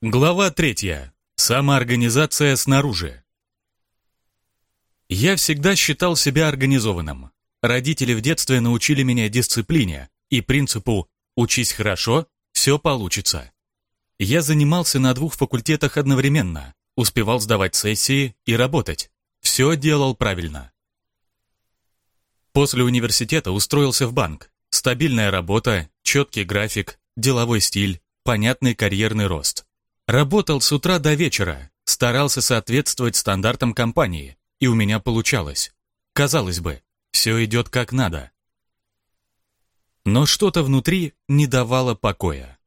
Глава третья. Самоорганизация снаружи. Я всегда считал себя организованным. Родители в детстве научили меня дисциплине и принципу «учись хорошо, все получится». Я занимался на двух факультетах одновременно, успевал сдавать сессии и работать. Все делал правильно. После университета устроился в банк. Стабильная работа, четкий график, деловой стиль, понятный карьерный рост. Работал с утра до вечера, старался соответствовать стандартам компании, и у меня получалось. Казалось бы, все идет как надо. Но что-то внутри не давало покоя.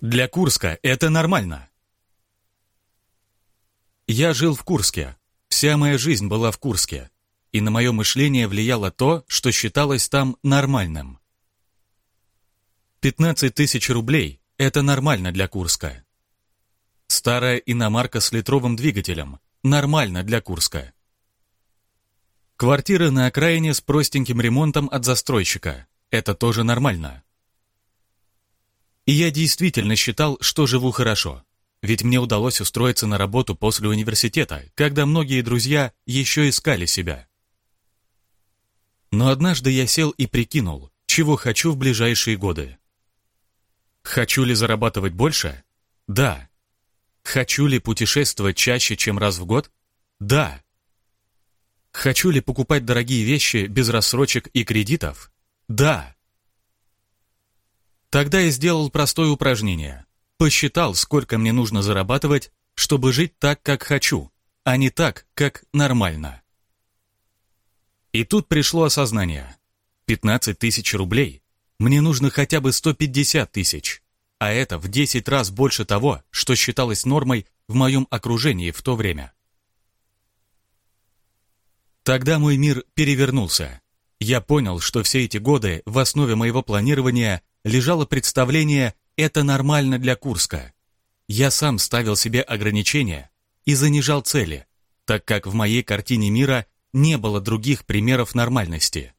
Для Курска это нормально. Я жил в Курске. Вся моя жизнь была в Курске. И на мое мышление влияло то, что считалось там нормальным. 15 тысяч рублей – это нормально для Курска. Старая иномарка с литровым двигателем – нормально для Курска. Квартира на окраине с простеньким ремонтом от застройщика – это тоже нормально. И я действительно считал, что живу хорошо. Ведь мне удалось устроиться на работу после университета, когда многие друзья еще искали себя. Но однажды я сел и прикинул, чего хочу в ближайшие годы. Хочу ли зарабатывать больше? Да. Хочу ли путешествовать чаще, чем раз в год? Да. Хочу ли покупать дорогие вещи без рассрочек и кредитов? Да. Тогда я сделал простое упражнение. Посчитал, сколько мне нужно зарабатывать, чтобы жить так, как хочу, а не так, как нормально. И тут пришло осознание. 15 тысяч рублей. Мне нужно хотя бы 150 тысяч. А это в 10 раз больше того, что считалось нормой в моем окружении в то время. Тогда мой мир перевернулся. Я понял, что все эти годы в основе моего планирования лежало представление «это нормально для Курска». Я сам ставил себе ограничения и занижал цели, так как в моей картине мира не было других примеров нормальности.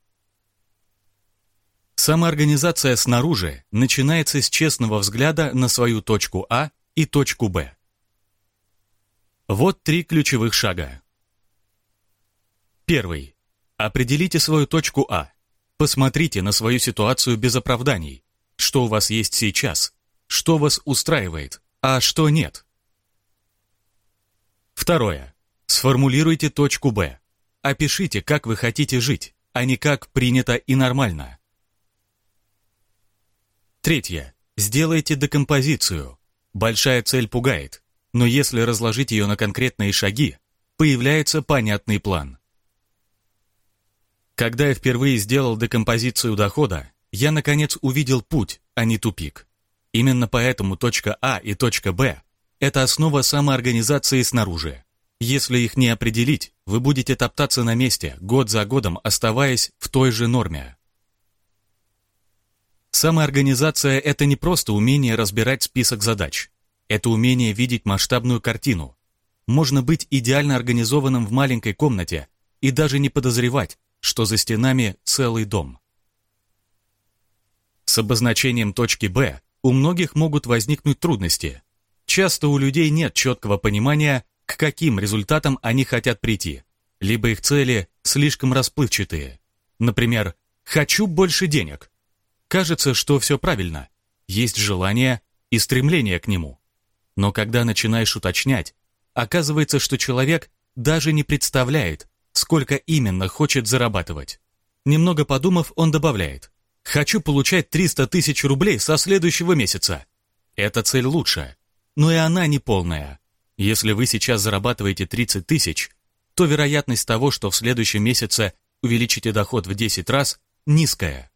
Самоорганизация снаружи начинается с честного взгляда на свою точку А и точку Б. Вот три ключевых шага. Первый. Определите свою точку А. Посмотрите на свою ситуацию без оправданий что у вас есть сейчас, что вас устраивает, а что нет. Второе. Сформулируйте точку Б. Опишите, как вы хотите жить, а не как принято и нормально. Третье. Сделайте декомпозицию. Большая цель пугает, но если разложить ее на конкретные шаги, появляется понятный план. Когда я впервые сделал декомпозицию дохода, я, наконец, увидел путь, а не тупик. Именно поэтому точка А и точка Б – это основа самоорганизации снаружи. Если их не определить, вы будете топтаться на месте, год за годом оставаясь в той же норме. Самоорганизация – это не просто умение разбирать список задач. Это умение видеть масштабную картину. Можно быть идеально организованным в маленькой комнате и даже не подозревать, что за стенами целый дом. С обозначением точки Б у многих могут возникнуть трудности. Часто у людей нет четкого понимания, к каким результатам они хотят прийти, либо их цели слишком расплывчатые. Например, «хочу больше денег». Кажется, что все правильно, есть желание и стремление к нему. Но когда начинаешь уточнять, оказывается, что человек даже не представляет, сколько именно хочет зарабатывать. Немного подумав, он добавляет, Хочу получать 300 тысяч рублей со следующего месяца. Эта цель лучше, но и она не полная. Если вы сейчас зарабатываете 30 тысяч, то вероятность того, что в следующем месяце увеличите доход в 10 раз, низкая.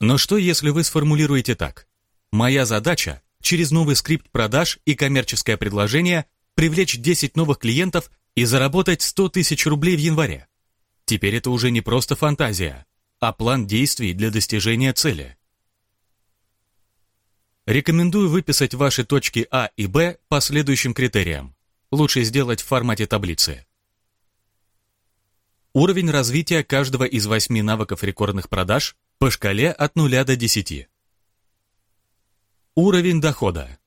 Но что, если вы сформулируете так? Моя задача – через новый скрипт продаж и коммерческое предложение привлечь 10 новых клиентов и заработать 100 тысяч рублей в январе. Теперь это уже не просто фантазия, а план действий для достижения цели. Рекомендую выписать ваши точки А и Б по следующим критериям. Лучше сделать в формате таблицы. Уровень развития каждого из восьми навыков рекордных продаж по шкале от 0 до 10. Уровень дохода.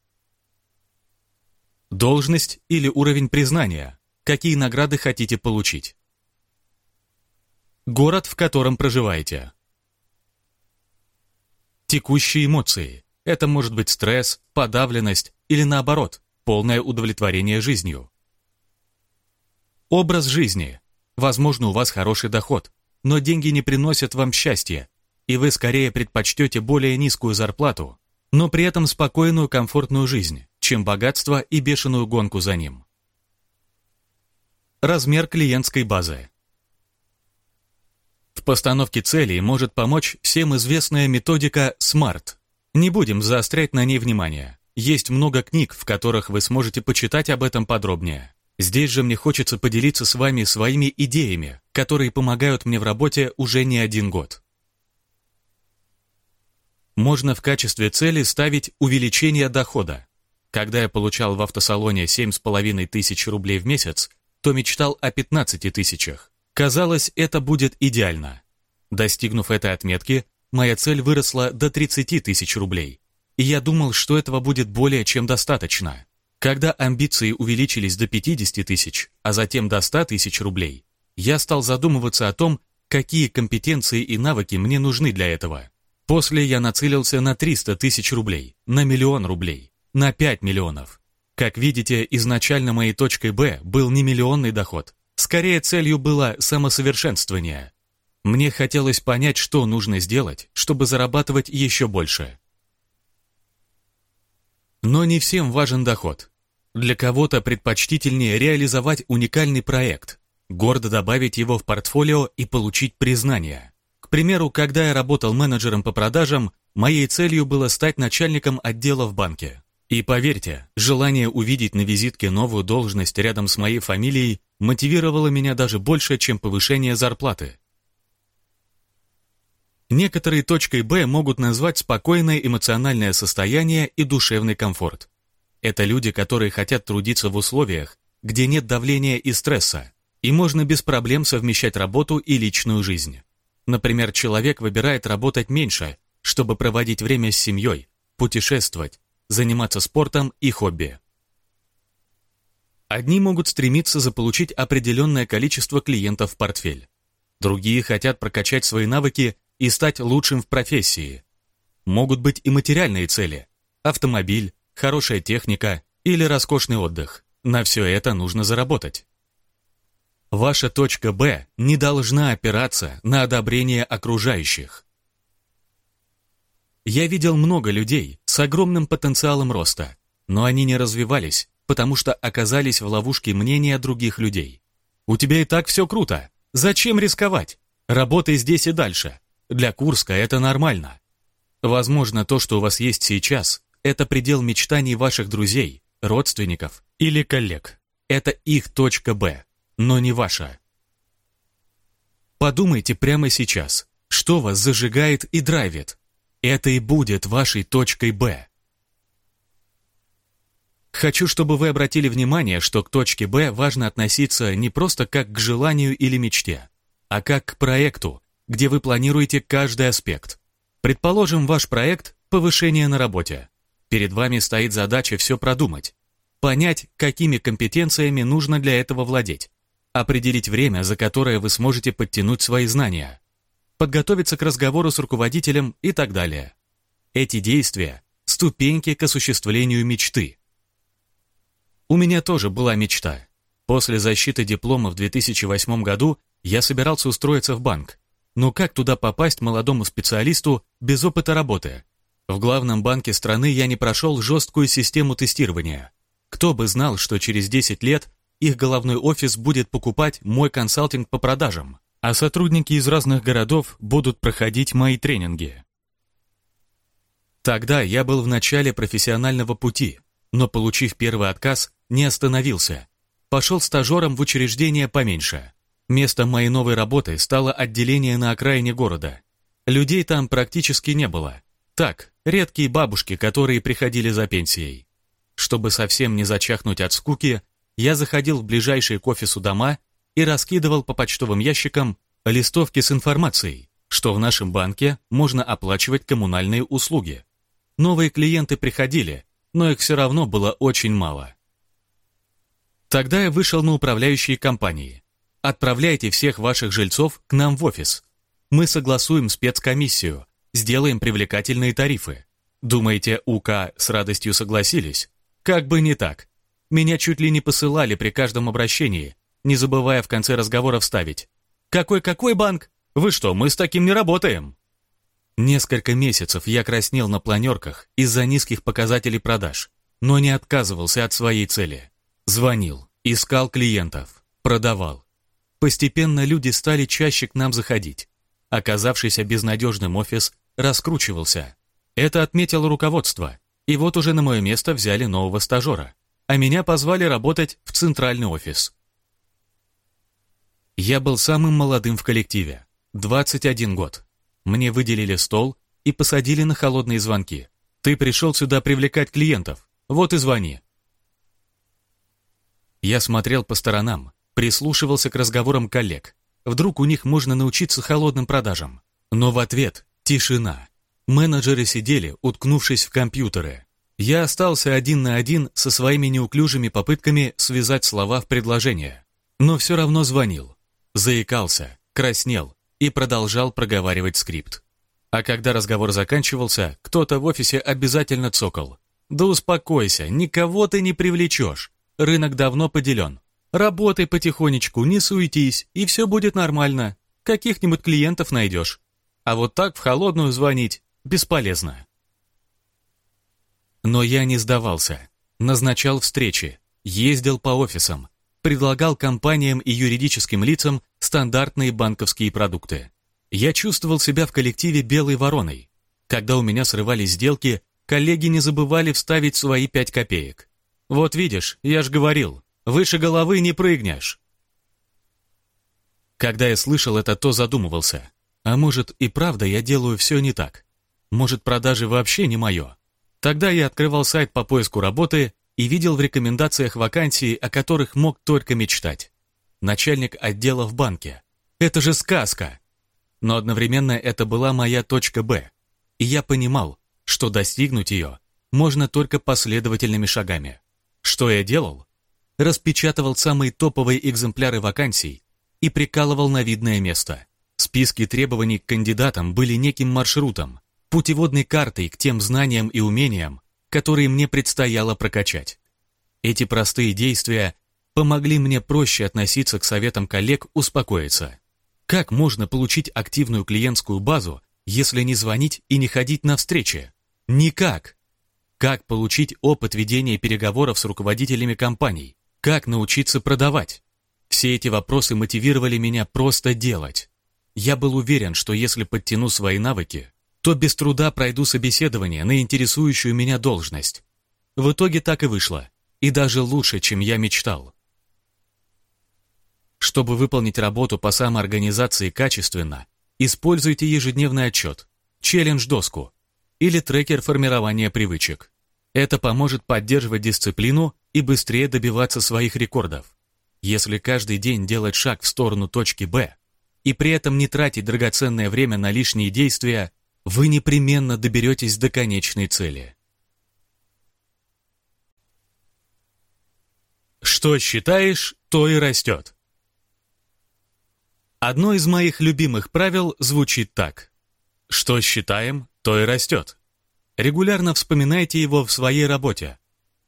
Должность или уровень признания. Какие награды хотите получить. Город, в котором проживаете. Текущие эмоции. Это может быть стресс, подавленность или наоборот, полное удовлетворение жизнью. Образ жизни. Возможно, у вас хороший доход, но деньги не приносят вам счастья, и вы скорее предпочтете более низкую зарплату, но при этом спокойную, комфортную жизнь, чем богатство и бешеную гонку за ним. Размер клиентской базы. В постановке целей может помочь всем известная методика SMART. Не будем заострять на ней внимание. Есть много книг, в которых вы сможете почитать об этом подробнее. Здесь же мне хочется поделиться с вами своими идеями, которые помогают мне в работе уже не один год. Можно в качестве цели ставить увеличение дохода. Когда я получал в автосалоне 7,5 тысяч рублей в месяц, то мечтал о 15 тысячах. Казалось, это будет идеально. Достигнув этой отметки, моя цель выросла до 30 тысяч рублей. И я думал, что этого будет более чем достаточно. Когда амбиции увеличились до 50 тысяч, а затем до 100 тысяч рублей, я стал задумываться о том, какие компетенции и навыки мне нужны для этого. После я нацелился на 300 тысяч рублей, на миллион рублей, на 5 миллионов. Как видите, изначально моей точкой «Б» был не миллионный доход. Скорее, целью было самосовершенствование. Мне хотелось понять, что нужно сделать, чтобы зарабатывать еще больше. Но не всем важен доход. Для кого-то предпочтительнее реализовать уникальный проект, гордо добавить его в портфолио и получить признание примеру, когда я работал менеджером по продажам, моей целью было стать начальником отдела в банке. И поверьте, желание увидеть на визитке новую должность рядом с моей фамилией мотивировало меня даже больше, чем повышение зарплаты. Некоторые точкой «Б» могут назвать спокойное эмоциональное состояние и душевный комфорт. Это люди, которые хотят трудиться в условиях, где нет давления и стресса, и можно без проблем совмещать работу и личную жизнь. Например, человек выбирает работать меньше, чтобы проводить время с семьей, путешествовать, заниматься спортом и хобби. Одни могут стремиться заполучить определенное количество клиентов в портфель. Другие хотят прокачать свои навыки и стать лучшим в профессии. Могут быть и материальные цели – автомобиль, хорошая техника или роскошный отдых. На все это нужно заработать. Ваша точка «Б» не должна опираться на одобрение окружающих. Я видел много людей с огромным потенциалом роста, но они не развивались, потому что оказались в ловушке мнения других людей. У тебя и так все круто. Зачем рисковать? Работай здесь и дальше. Для Курска это нормально. Возможно, то, что у вас есть сейчас, это предел мечтаний ваших друзей, родственников или коллег. Это их точка «Б» но не ваша. Подумайте прямо сейчас, что вас зажигает и драйвит. Это и будет вашей точкой «Б». Хочу, чтобы вы обратили внимание, что к точке «Б» важно относиться не просто как к желанию или мечте, а как к проекту, где вы планируете каждый аспект. Предположим, ваш проект – повышение на работе. Перед вами стоит задача все продумать, понять, какими компетенциями нужно для этого владеть, определить время, за которое вы сможете подтянуть свои знания, подготовиться к разговору с руководителем и так далее. Эти действия – ступеньки к осуществлению мечты. У меня тоже была мечта. После защиты диплома в 2008 году я собирался устроиться в банк. Но как туда попасть молодому специалисту без опыта работы? В главном банке страны я не прошел жесткую систему тестирования. Кто бы знал, что через 10 лет их головной офис будет покупать мой консалтинг по продажам, а сотрудники из разных городов будут проходить мои тренинги. Тогда я был в начале профессионального пути, но, получив первый отказ, не остановился. Пошел стажером в учреждение поменьше. Местом моей новой работы стало отделение на окраине города. Людей там практически не было. Так, редкие бабушки, которые приходили за пенсией. Чтобы совсем не зачахнуть от скуки, я заходил в ближайшие к офису дома и раскидывал по почтовым ящикам листовки с информацией, что в нашем банке можно оплачивать коммунальные услуги. Новые клиенты приходили, но их все равно было очень мало. Тогда я вышел на управляющие компании. Отправляйте всех ваших жильцов к нам в офис. Мы согласуем спецкомиссию, сделаем привлекательные тарифы. Думаете, УК с радостью согласились? Как бы не так. Меня чуть ли не посылали при каждом обращении, не забывая в конце разговора вставить. «Какой-какой банк? Вы что, мы с таким не работаем?» Несколько месяцев я краснел на планерках из-за низких показателей продаж, но не отказывался от своей цели. Звонил, искал клиентов, продавал. Постепенно люди стали чаще к нам заходить. Оказавшийся безнадежным офис раскручивался. Это отметило руководство, и вот уже на мое место взяли нового стажера, а меня позвали работать в центральный офис. Я был самым молодым в коллективе, 21 год. Мне выделили стол и посадили на холодные звонки. Ты пришел сюда привлекать клиентов, вот и звони. Я смотрел по сторонам, прислушивался к разговорам коллег. Вдруг у них можно научиться холодным продажам. Но в ответ тишина. Менеджеры сидели, уткнувшись в компьютеры. Я остался один на один со своими неуклюжими попытками связать слова в предложение. Но все равно звонил. Заикался, краснел и продолжал проговаривать скрипт. А когда разговор заканчивался, кто-то в офисе обязательно цокал. «Да успокойся, никого ты не привлечешь. Рынок давно поделен. Работай потихонечку, не суетись, и все будет нормально. Каких-нибудь клиентов найдешь. А вот так в холодную звонить бесполезно. Но я не сдавался. Назначал встречи, ездил по офисам, предлагал компаниям и юридическим лицам стандартные банковские продукты. Я чувствовал себя в коллективе белой вороной. Когда у меня срывались сделки, коллеги не забывали вставить свои пять копеек. Вот видишь, я ж говорил, выше головы не прыгнешь. Когда я слышал это, то задумывался. А может и правда я делаю все не так? Может продажи вообще не мое? Тогда я открывал сайт по поиску работы и видел в рекомендациях вакансии, о которых мог только мечтать. Начальник отдела в банке. Это же сказка! Но одновременно это была моя точка «Б», и я понимал, что достигнуть ее можно только последовательными шагами. Что я делал? Распечатывал самые топовые экземпляры вакансий и прикалывал на видное место. Списки требований к кандидатам были неким маршрутом, путеводной картой к тем знаниям и умениям, которые мне предстояло прокачать. Эти простые действия помогли мне проще относиться к советам коллег успокоиться. Как можно получить активную клиентскую базу, если не звонить и не ходить на встречи? Никак. Как получить опыт ведения переговоров с руководителями компаний? Как научиться продавать? Все эти вопросы мотивировали меня просто делать. Я был уверен, что если подтяну свои навыки, то без труда пройду собеседование на интересующую меня должность. В итоге так и вышло, и даже лучше, чем я мечтал. Чтобы выполнить работу по самоорганизации качественно, используйте ежедневный отчет, челлендж-доску или трекер формирования привычек. Это поможет поддерживать дисциплину и быстрее добиваться своих рекордов. Если каждый день делать шаг в сторону точки Б и при этом не тратить драгоценное время на лишние действия, вы непременно доберетесь до конечной цели. Что считаешь, то и растет. Одно из моих любимых правил звучит так. Что считаем, то и растет. Регулярно вспоминайте его в своей работе.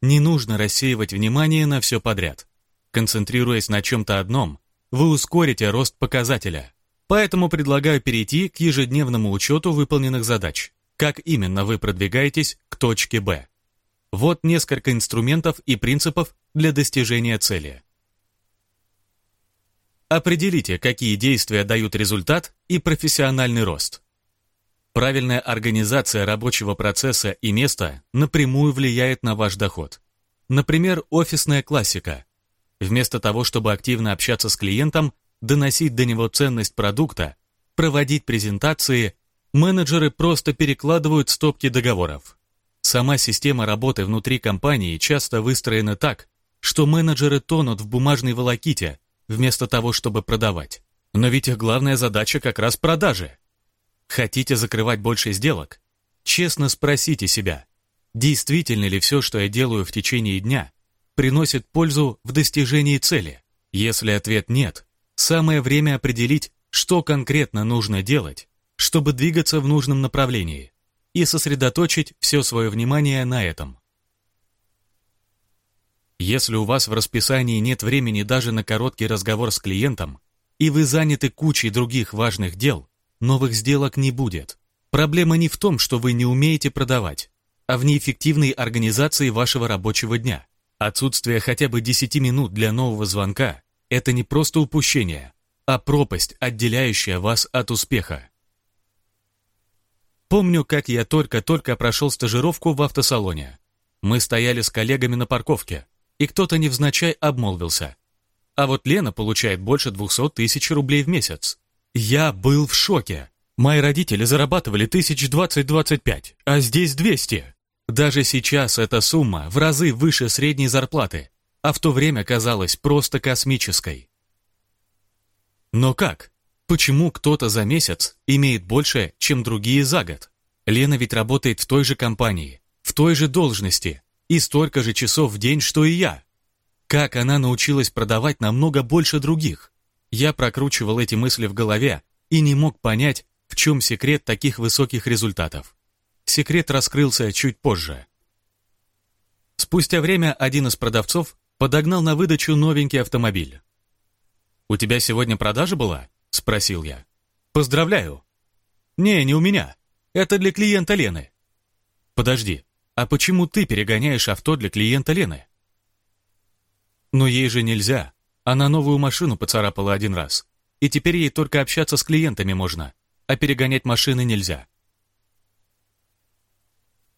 Не нужно рассеивать внимание на все подряд. Концентрируясь на чем-то одном, вы ускорите рост показателя. Поэтому предлагаю перейти к ежедневному учету выполненных задач. Как именно вы продвигаетесь к точке Б. Вот несколько инструментов и принципов для достижения цели. Определите, какие действия дают результат и профессиональный рост. Правильная организация рабочего процесса и места напрямую влияет на ваш доход. Например, офисная классика. Вместо того, чтобы активно общаться с клиентом, доносить до него ценность продукта, проводить презентации, менеджеры просто перекладывают стопки договоров. Сама система работы внутри компании часто выстроена так, что менеджеры тонут в бумажной волоките, вместо того, чтобы продавать. Но ведь их главная задача как раз продажи – Хотите закрывать больше сделок? Честно спросите себя, действительно ли все, что я делаю в течение дня, приносит пользу в достижении цели? Если ответ нет, самое время определить, что конкретно нужно делать, чтобы двигаться в нужном направлении, и сосредоточить все свое внимание на этом. Если у вас в расписании нет времени даже на короткий разговор с клиентом, и вы заняты кучей других важных дел, новых сделок не будет. Проблема не в том, что вы не умеете продавать, а в неэффективной организации вашего рабочего дня. Отсутствие хотя бы 10 минут для нового звонка – это не просто упущение, а пропасть, отделяющая вас от успеха. Помню, как я только-только прошел стажировку в автосалоне. Мы стояли с коллегами на парковке, и кто-то невзначай обмолвился. А вот Лена получает больше 200 тысяч рублей в месяц. Я был в шоке. Мои родители зарабатывали тысяч 20-25, а здесь 200. Даже сейчас эта сумма в разы выше средней зарплаты, а в то время казалась просто космической. Но как? Почему кто-то за месяц имеет больше, чем другие за год? Лена ведь работает в той же компании, в той же должности и столько же часов в день, что и я. Как она научилась продавать намного больше других? Я прокручивал эти мысли в голове и не мог понять, в чем секрет таких высоких результатов. Секрет раскрылся чуть позже. Спустя время один из продавцов подогнал на выдачу новенький автомобиль. «У тебя сегодня продажа была?» — спросил я. «Поздравляю». «Не, не у меня. Это для клиента Лены». «Подожди, а почему ты перегоняешь авто для клиента Лены? Но ей же нельзя. Она новую машину поцарапала один раз. И теперь ей только общаться с клиентами можно, а перегонять машины нельзя.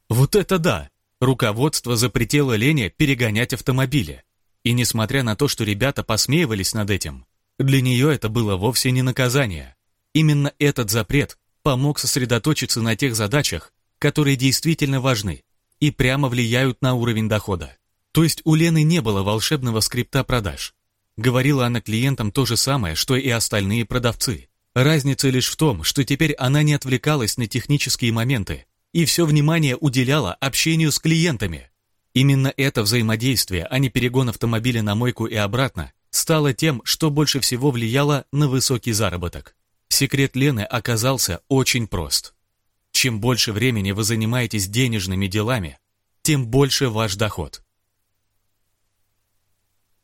Вот это да! Руководство запретило Лене перегонять автомобили. И несмотря на то, что ребята посмеивались над этим, для нее это было вовсе не наказание. Именно этот запрет помог сосредоточиться на тех задачах, которые действительно важны, и прямо влияют на уровень дохода. То есть у Лены не было волшебного скрипта продаж. Говорила она клиентам то же самое, что и остальные продавцы. Разница лишь в том, что теперь она не отвлекалась на технические моменты и все внимание уделяла общению с клиентами. Именно это взаимодействие, а не перегон автомобиля на мойку и обратно, стало тем, что больше всего влияло на высокий заработок. Секрет Лены оказался очень прост. Чем больше времени вы занимаетесь денежными делами, тем больше ваш доход.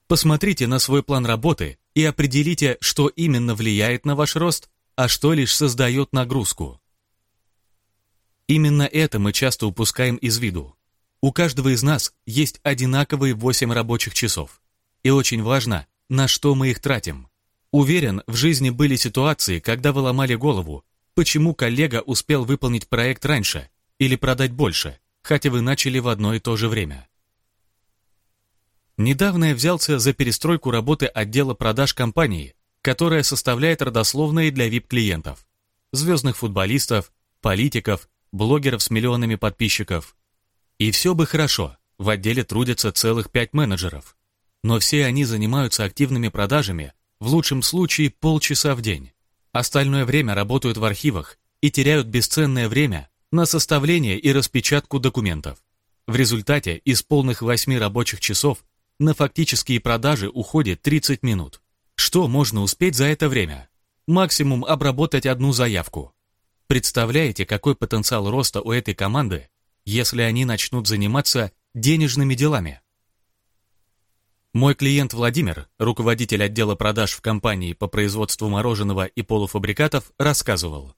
Посмотрите на свой план работы и определите, что именно влияет на ваш рост, а что лишь создает нагрузку. Именно это мы часто упускаем из виду. У каждого из нас есть одинаковые 8 рабочих часов. И очень важно, на что мы их тратим. Уверен, в жизни были ситуации, когда вы ломали голову, Почему коллега успел выполнить проект раньше или продать больше, хотя вы начали в одно и то же время? Недавно я взялся за перестройку работы отдела продаж компании, которая составляет родословные для VIP-клиентов. Звездных футболистов, политиков, блогеров с миллионами подписчиков. И все бы хорошо, в отделе трудятся целых пять менеджеров. Но все они занимаются активными продажами, в лучшем случае полчаса в день. Остальное время работают в архивах и теряют бесценное время на составление и распечатку документов. В результате из полных 8 рабочих часов на фактические продажи уходит 30 минут. Что можно успеть за это время? Максимум обработать одну заявку. Представляете, какой потенциал роста у этой команды, если они начнут заниматься денежными делами? Мой клиент Владимир, руководитель отдела продаж в компании по производству мороженого и полуфабрикатов, рассказывал.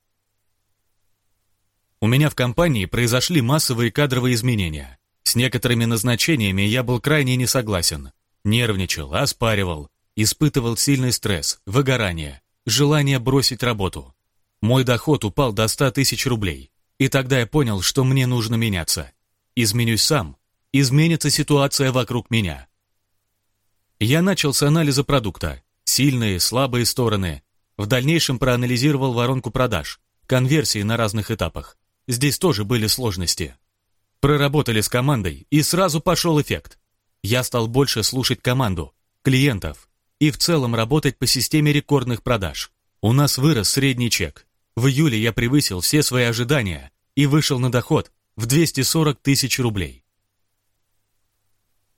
У меня в компании произошли массовые кадровые изменения. С некоторыми назначениями я был крайне не согласен. Нервничал, оспаривал, испытывал сильный стресс, выгорание, желание бросить работу. Мой доход упал до 100 тысяч рублей. И тогда я понял, что мне нужно меняться. Изменюсь сам, изменится ситуация вокруг меня. Я начал с анализа продукта. Сильные, слабые стороны. В дальнейшем проанализировал воронку продаж, конверсии на разных этапах. Здесь тоже были сложности. Проработали с командой, и сразу пошел эффект. Я стал больше слушать команду, клиентов и в целом работать по системе рекордных продаж. У нас вырос средний чек. В июле я превысил все свои ожидания и вышел на доход в 240 тысяч рублей.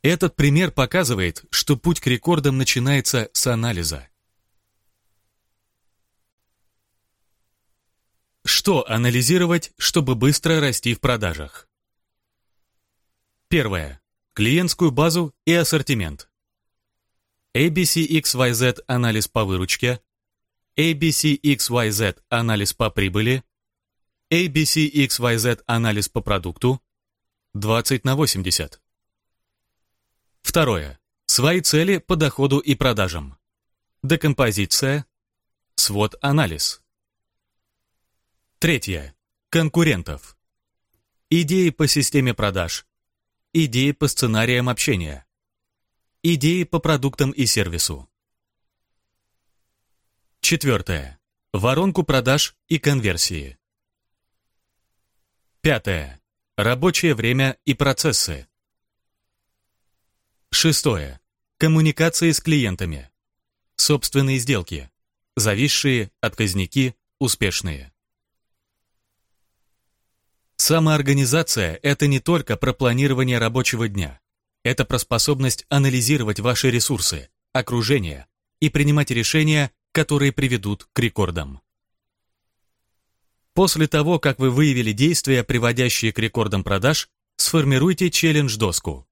Этот пример показывает, что путь к рекордам начинается с анализа. Что анализировать, чтобы быстро расти в продажах? Первое. Клиентскую базу и ассортимент. ABCXYZ анализ по выручке, ABCXYZ анализ по прибыли, ABCXYZ анализ по продукту, 20 на 80. Второе. Свои цели по доходу и продажам. Декомпозиция, свод-анализ. Третье. Конкурентов. Идеи по системе продаж. Идеи по сценариям общения. Идеи по продуктам и сервису. Четвертое. Воронку продаж и конверсии. Пятое. Рабочее время и процессы. Шестое. Коммуникации с клиентами. Собственные сделки. Зависшие, отказники, успешные. Самоорганизация – это не только про планирование рабочего дня. Это про способность анализировать ваши ресурсы, окружение и принимать решения, которые приведут к рекордам. После того, как вы выявили действия, приводящие к рекордам продаж, сформируйте челлендж-доску.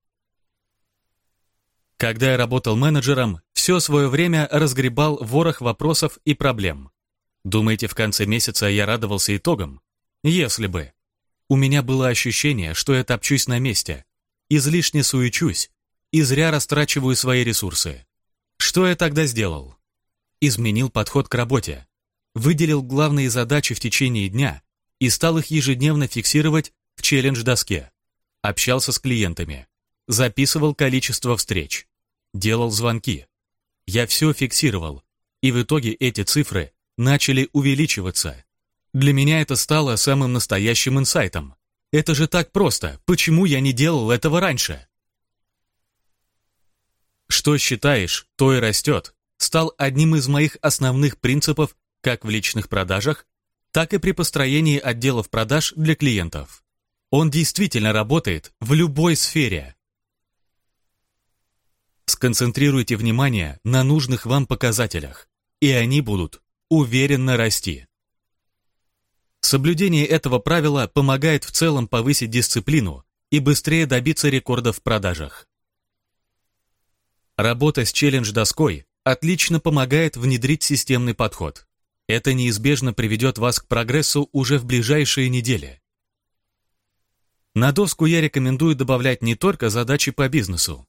Когда я работал менеджером, все свое время разгребал ворох вопросов и проблем. Думаете, в конце месяца я радовался итогам? Если бы. У меня было ощущение, что я топчусь на месте, излишне суечусь и зря растрачиваю свои ресурсы. Что я тогда сделал? Изменил подход к работе, выделил главные задачи в течение дня и стал их ежедневно фиксировать в челлендж-доске. Общался с клиентами, записывал количество встреч, делал звонки. Я все фиксировал, и в итоге эти цифры начали увеличиваться. Для меня это стало самым настоящим инсайтом. Это же так просто. Почему я не делал этого раньше? Что считаешь, то и растет. Стал одним из моих основных принципов как в личных продажах, так и при построении отделов продаж для клиентов. Он действительно работает в любой сфере. Сконцентрируйте внимание на нужных вам показателях, и они будут уверенно расти. Соблюдение этого правила помогает в целом повысить дисциплину и быстрее добиться рекордов в продажах. Работа с челлендж-доской отлично помогает внедрить системный подход. Это неизбежно приведет вас к прогрессу уже в ближайшие недели. На доску я рекомендую добавлять не только задачи по бизнесу.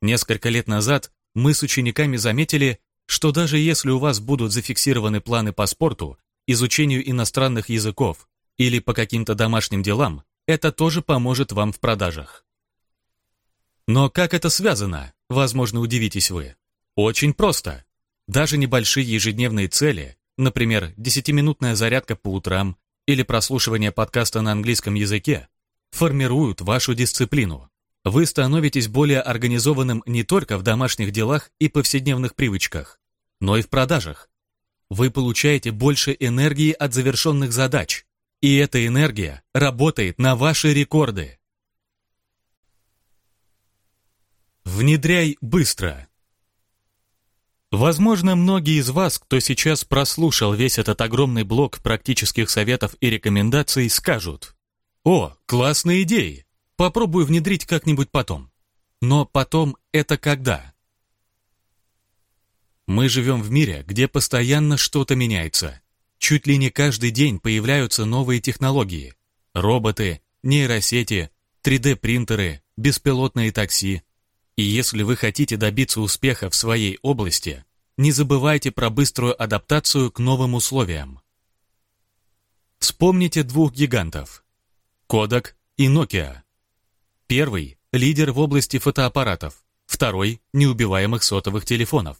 Несколько лет назад мы с учениками заметили, что даже если у вас будут зафиксированы планы по спорту изучению иностранных языков или по каким-то домашним делам, это тоже поможет вам в продажах. Но как это связано, возможно, удивитесь вы. Очень просто. Даже небольшие ежедневные цели, например, 10-минутная зарядка по утрам или прослушивание подкаста на английском языке, формируют вашу дисциплину. Вы становитесь более организованным не только в домашних делах и повседневных привычках, но и в продажах вы получаете больше энергии от завершенных задач, и эта энергия работает на ваши рекорды. Внедряй быстро. Возможно, многие из вас, кто сейчас прослушал весь этот огромный блок практических советов и рекомендаций, скажут «О, классные идеи! Попробую внедрить как-нибудь потом». Но потом это когда? Мы живем в мире, где постоянно что-то меняется. Чуть ли не каждый день появляются новые технологии. Роботы, нейросети, 3D-принтеры, беспилотные такси. И если вы хотите добиться успеха в своей области, не забывайте про быструю адаптацию к новым условиям. Вспомните двух гигантов – Kodak и Nokia. Первый – лидер в области фотоаппаратов, второй – неубиваемых сотовых телефонов.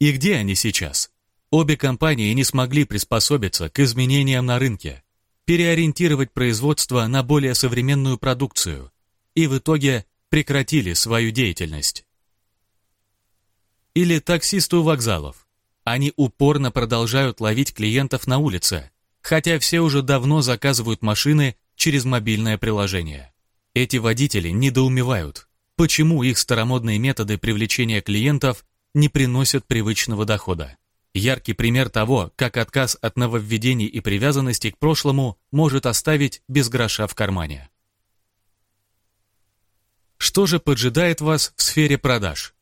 И где они сейчас? Обе компании не смогли приспособиться к изменениям на рынке, переориентировать производство на более современную продукцию и в итоге прекратили свою деятельность. Или таксисты у вокзалов. Они упорно продолжают ловить клиентов на улице, хотя все уже давно заказывают машины через мобильное приложение. Эти водители недоумевают, почему их старомодные методы привлечения клиентов не приносят привычного дохода. Яркий пример того, как отказ от нововведений и привязанности к прошлому может оставить без гроша в кармане. Что же поджидает вас в сфере продаж?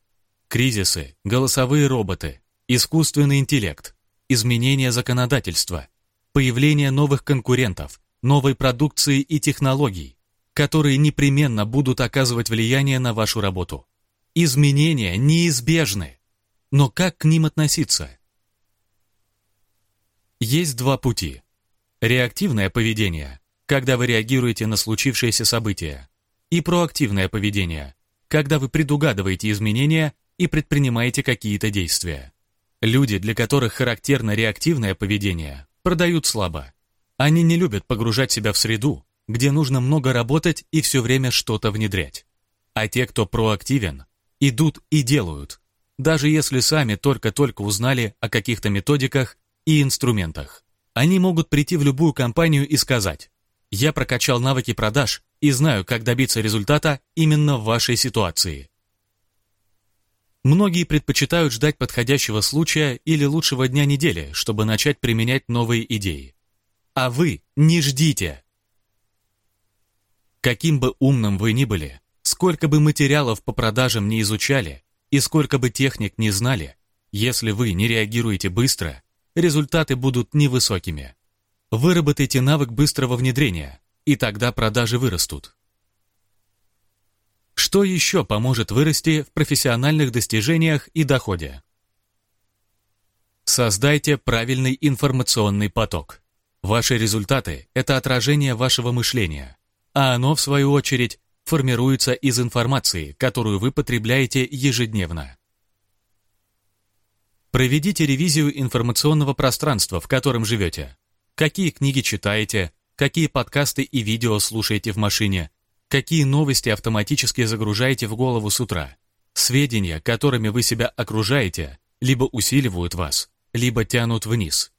Кризисы, голосовые роботы, искусственный интеллект, изменение законодательства, появление новых конкурентов, новой продукции и технологий, которые непременно будут оказывать влияние на вашу работу. Изменения неизбежны, но как к ним относиться? Есть два пути. Реактивное поведение, когда вы реагируете на случившееся событие, и проактивное поведение, когда вы предугадываете изменения и предпринимаете какие-то действия. Люди, для которых характерно реактивное поведение, продают слабо. Они не любят погружать себя в среду, где нужно много работать и все время что-то внедрять. А те, кто проактивен, идут и делают, даже если сами только-только узнали о каких-то методиках и инструментах. Они могут прийти в любую компанию и сказать «Я прокачал навыки продаж и знаю, как добиться результата именно в вашей ситуации». Многие предпочитают ждать подходящего случая или лучшего дня недели, чтобы начать применять новые идеи. А вы не ждите. Каким бы умным вы ни были, сколько бы материалов по продажам не изучали и сколько бы техник не знали, если вы не реагируете быстро, результаты будут невысокими. Выработайте навык быстрого внедрения, и тогда продажи вырастут. Что еще поможет вырасти в профессиональных достижениях и доходе? Создайте правильный информационный поток. Ваши результаты – это отражение вашего мышления, а оно, в свою очередь, формируется из информации, которую вы потребляете ежедневно. Проведите ревизию информационного пространства, в котором живете. Какие книги читаете, какие подкасты и видео слушаете в машине, какие новости автоматически загружаете в голову с утра. Сведения, которыми вы себя окружаете, либо усиливают вас, либо тянут вниз.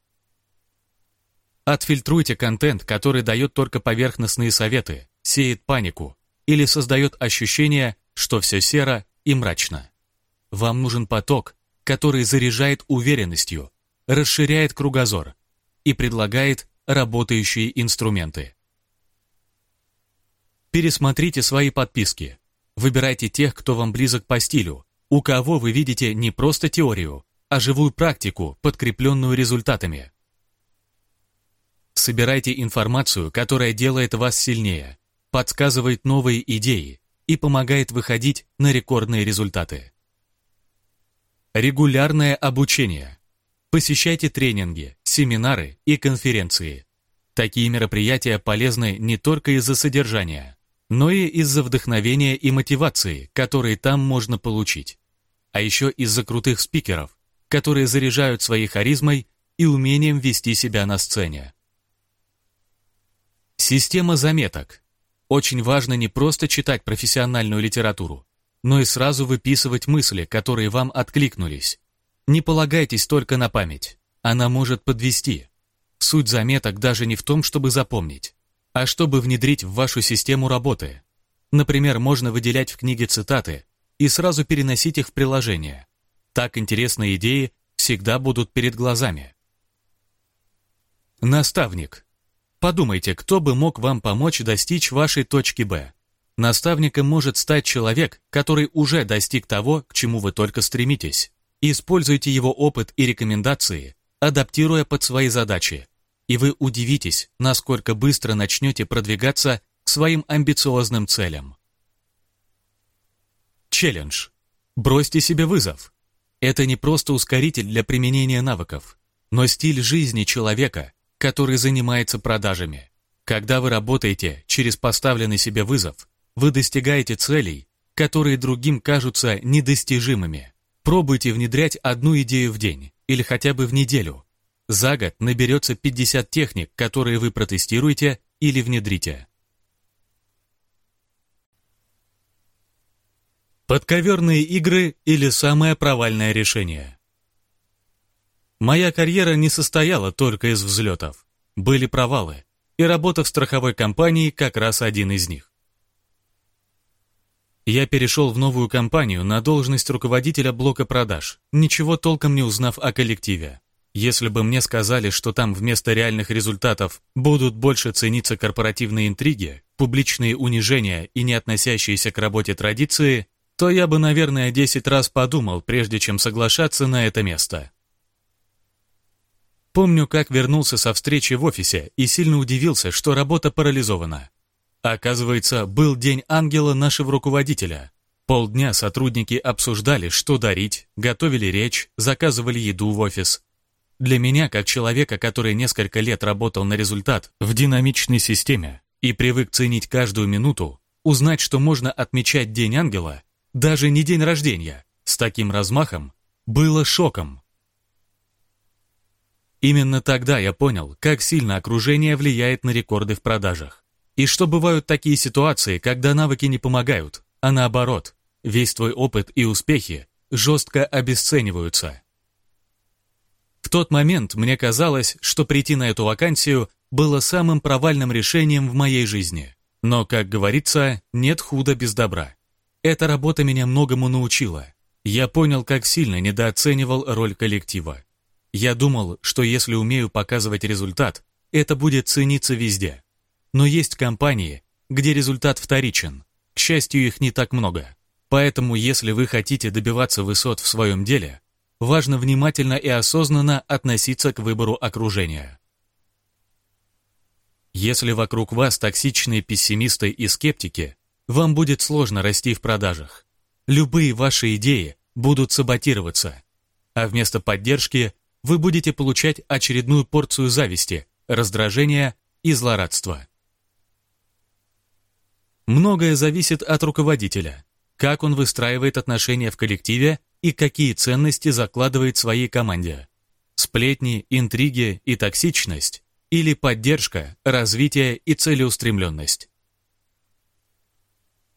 Отфильтруйте контент, который дает только поверхностные советы, сеет панику или создает ощущение, что все серо и мрачно. Вам нужен поток, который заряжает уверенностью, расширяет кругозор и предлагает работающие инструменты. Пересмотрите свои подписки. Выбирайте тех, кто вам близок по стилю, у кого вы видите не просто теорию, а живую практику, подкрепленную результатами. Собирайте информацию, которая делает вас сильнее, подсказывает новые идеи и помогает выходить на рекордные результаты. Регулярное обучение. Посещайте тренинги, семинары и конференции. Такие мероприятия полезны не только из-за содержания, но и из-за вдохновения и мотивации, которые там можно получить. А еще из-за крутых спикеров, которые заряжают своей харизмой и умением вести себя на сцене. Система заметок. Очень важно не просто читать профессиональную литературу, но и сразу выписывать мысли, которые вам откликнулись. Не полагайтесь только на память, она может подвести. Суть заметок даже не в том, чтобы запомнить, а чтобы внедрить в вашу систему работы. Например, можно выделять в книге цитаты и сразу переносить их в приложение. Так интересные идеи всегда будут перед глазами. Наставник. Подумайте, кто бы мог вам помочь достичь вашей точки Б. Наставником может стать человек, который уже достиг того, к чему вы только стремитесь. Используйте его опыт и рекомендации, адаптируя под свои задачи, и вы удивитесь, насколько быстро начнете продвигаться к своим амбициозным целям. Челлендж. Бросьте себе вызов. Это не просто ускоритель для применения навыков, но стиль жизни человека, который занимается продажами. Когда вы работаете через поставленный себе вызов, вы достигаете целей, которые другим кажутся недостижимыми. Пробуйте внедрять одну идею в день или хотя бы в неделю. За год наберется 50 техник, которые вы протестируете или внедрите. Подковерные игры или самое провальное решение. Моя карьера не состояла только из взлетов. Были провалы. и работа в страховой компании как раз один из них. Я перешел в новую компанию на должность руководителя блока продаж, ничего толком не узнав о коллективе. Если бы мне сказали, что там вместо реальных результатов будут больше цениться корпоративные интриги, публичные унижения и не относящиеся к работе традиции, то я бы, наверное, 10 раз подумал, прежде чем соглашаться на это место. Помню, как вернулся со встречи в офисе и сильно удивился, что работа парализована. Оказывается, был день ангела нашего руководителя. Полдня сотрудники обсуждали, что дарить, готовили речь, заказывали еду в офис. Для меня, как человека, который несколько лет работал на результат в динамичной системе и привык ценить каждую минуту, узнать, что можно отмечать День ангела, даже не день рождения, с таким размахом, было шоком. Именно тогда я понял, как сильно окружение влияет на рекорды в продажах. И что бывают такие ситуации, когда навыки не помогают, а наоборот, весь твой опыт и успехи жестко обесцениваются. В тот момент мне казалось, что прийти на эту вакансию было самым провальным решением в моей жизни. Но, как говорится, нет худа без добра. Эта работа меня многому научила. Я понял, как сильно недооценивал роль коллектива. Я думал, что если умею показывать результат, это будет цениться везде. Но есть компании, где результат вторичен. К счастью, их не так много. Поэтому, если вы хотите добиваться высот в своем деле, важно внимательно и осознанно относиться к выбору окружения. Если вокруг вас токсичные пессимисты и скептики, вам будет сложно расти в продажах. Любые ваши идеи будут саботироваться, а вместо поддержки вы будете получать очередную порцию зависти, раздражения и злорадства. Многое зависит от руководителя, как он выстраивает отношения в коллективе и какие ценности закладывает своей команде. Сплетни, интриги и токсичность или поддержка, развитие и целеустремленность.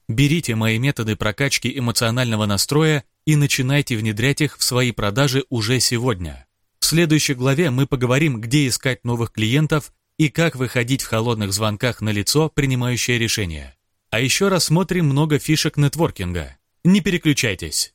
Берите мои методы прокачки эмоционального настроя и начинайте внедрять их в свои продажи уже сегодня. В следующей главе мы поговорим, где искать новых клиентов и как выходить в холодных звонках на лицо, принимающее решение. А еще рассмотрим много фишек нетворкинга. Не переключайтесь.